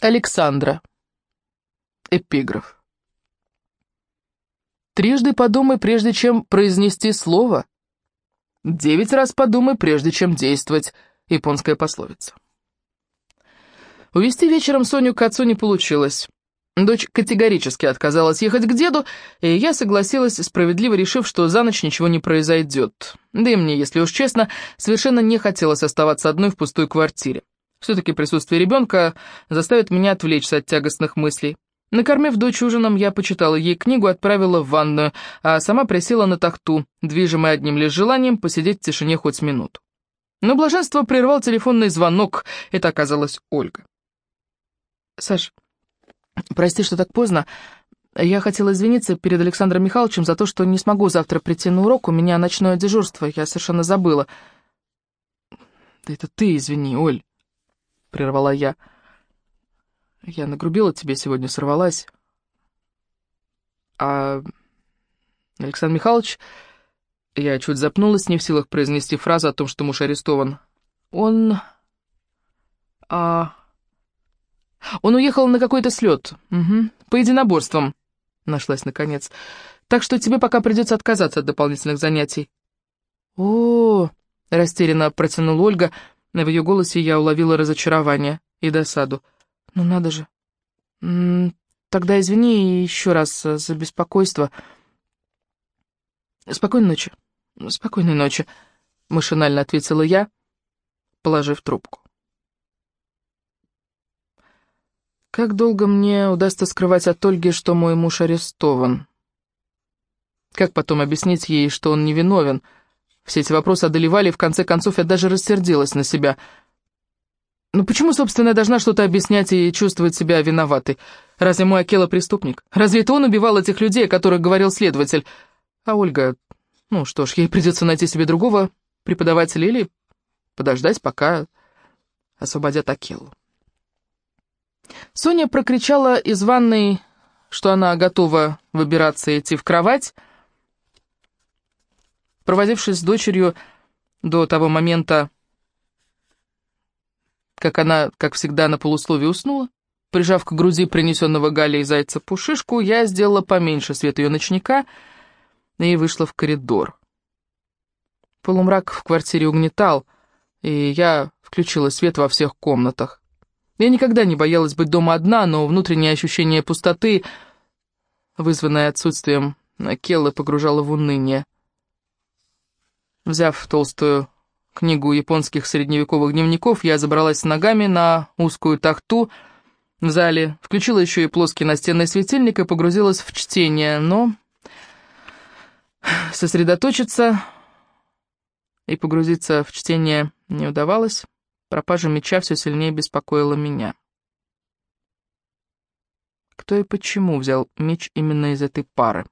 Александра. Эпиграф. Трижды подумай, прежде чем произнести слово. Девять раз подумай, прежде чем действовать. Японская пословица. Увести вечером Соню к отцу не получилось. Дочь категорически отказалась ехать к деду, и я согласилась, справедливо решив, что за ночь ничего не произойдет. Да и мне, если уж честно, совершенно не хотелось оставаться одной в пустой квартире. Все-таки присутствие ребенка заставит меня отвлечься от тягостных мыслей. Накормив дочь ужином, я почитала ей книгу, отправила в ванную, а сама присела на тахту, движимая одним лишь желанием посидеть в тишине хоть минуту. Но блаженство прервал телефонный звонок, это оказалась Ольга. «Саш, прости, что так поздно. Я хотела извиниться перед Александром Михайловичем за то, что не смогу завтра прийти на урок, у меня ночное дежурство, я совершенно забыла». «Да это ты извини, Оль», — прервала я. «Я нагрубила тебе сегодня, сорвалась». «А Александр Михайлович...» Я чуть запнулась, не в силах произнести фразу о том, что муж арестован. «Он... а... Он уехал на какой-то слет. Угу. По единоборствам». Нашлась наконец. «Так что тебе пока придется отказаться от дополнительных занятий». «О-о-о!» — растерянно протянула Ольга, — в ее голосе я уловила разочарование и досаду. «Ну надо же. Тогда извини еще раз э, за беспокойство. Спокойной ночи. Спокойной ночи», — машинально ответила я, положив трубку. Как долго мне удастся скрывать от Ольги, что мой муж арестован? Как потом объяснить ей, что он невиновен, — все эти вопросы одолевали, и в конце концов я даже рассердилась на себя. Ну почему, собственно, я должна что-то объяснять и чувствовать себя виноватой? Разве мой Акела преступник? Разве это он убивал этих людей, о которых говорил следователь? А Ольга... Ну что ж, ей придется найти себе другого преподавателя или подождать, пока освободят Акелу. Соня прокричала из ванной, что она готова выбираться и идти в кровать, Провозившись с дочерью до того момента, как она, как всегда, на полусловие уснула, прижав к груди принесенного Галей зайца пушишку, я сделала поменьше свет ее ночника и вышла в коридор. Полумрак в квартире угнетал, и я включила свет во всех комнатах. Я никогда не боялась быть дома одна, но внутреннее ощущение пустоты, вызванное отсутствием Келлы, погружало в уныние. Взяв толстую книгу японских средневековых дневников, я забралась с ногами на узкую тахту в зале, включила еще и плоский настенный светильник и погрузилась в чтение, но сосредоточиться и погрузиться в чтение не удавалось. Пропажа меча все сильнее беспокоила меня. Кто и почему взял меч именно из этой пары?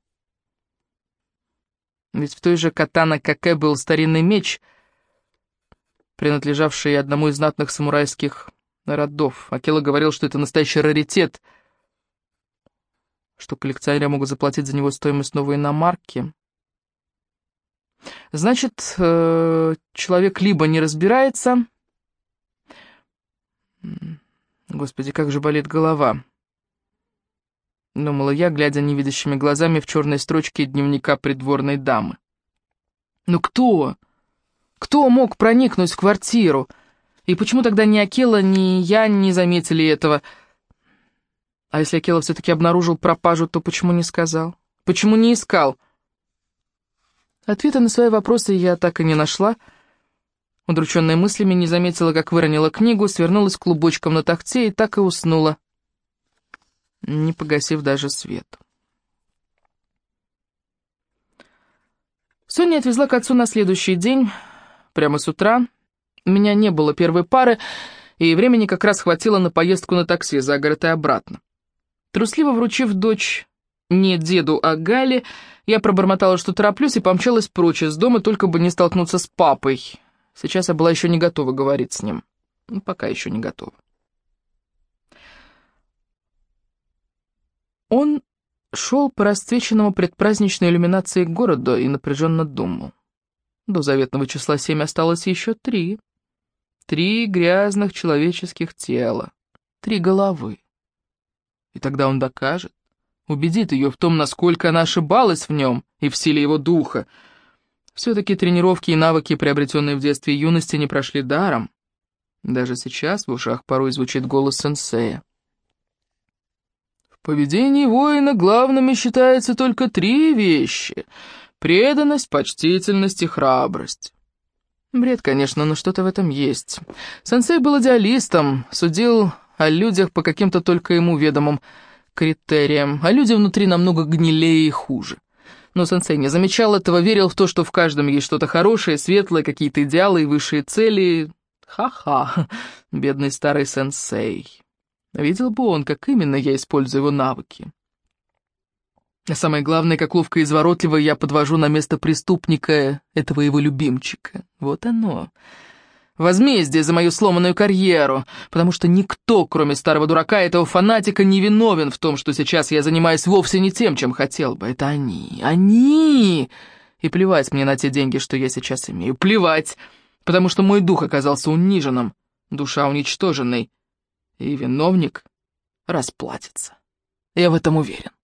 Ведь в той же катана Каке был старинный меч, принадлежавший одному из знатных самурайских родов. Акела говорил, что это настоящий раритет, что коллекционеры могут заплатить за него стоимость новой иномарки. Значит, э, человек либо не разбирается... Господи, как же болит голова. Думала я, глядя невидящими глазами в черной строчке дневника придворной дамы. Ну кто? Кто мог проникнуть в квартиру? И почему тогда ни Акела, ни я не заметили этого? А если Акела все-таки обнаружил пропажу, то почему не сказал? Почему не искал? Ответа на свои вопросы я так и не нашла. Удрученная мыслями не заметила, как выронила книгу, свернулась клубочком на тахте и так и уснула не погасив даже свет. Соня отвезла к отцу на следующий день, прямо с утра. У меня не было первой пары, и времени как раз хватило на поездку на такси за город и обратно. Трусливо вручив дочь не деду, а Гале, я пробормотала, что тороплюсь, и помчалась прочь из дома, только бы не столкнуться с папой. Сейчас я была еще не готова говорить с ним. Ну, пока еще не готова. Он шел по расцвеченному предпраздничной иллюминации города и напряженно думал. До заветного числа семь осталось еще три. Три грязных человеческих тела. три головы. И тогда он докажет, убедит ее в том, насколько она ошибалась в нем и в силе его духа. Все-таки тренировки и навыки, приобретенные в детстве и юности, не прошли даром. Даже сейчас в ушах порой звучит голос сенсея. Поведении воина главными считаются только три вещи — преданность, почтительность и храбрость. Бред, конечно, но что-то в этом есть. Сенсей был идеалистом, судил о людях по каким-то только ему ведомым критериям, а люди внутри намного гнилее и хуже. Но сенсей не замечал этого, верил в то, что в каждом есть что-то хорошее, светлое, какие-то идеалы и высшие цели. Ха-ха, бедный старый сенсей. Видел бы он, как именно я использую его навыки. А самое главное, как ловко и изворотливо я подвожу на место преступника этого его любимчика. Вот оно. Возмездие за мою сломанную карьеру, потому что никто, кроме старого дурака, этого фанатика, не виновен в том, что сейчас я занимаюсь вовсе не тем, чем хотел бы. Это они. Они! И плевать мне на те деньги, что я сейчас имею. Плевать, потому что мой дух оказался униженным, душа уничтоженной, и виновник расплатится. Я в этом уверен.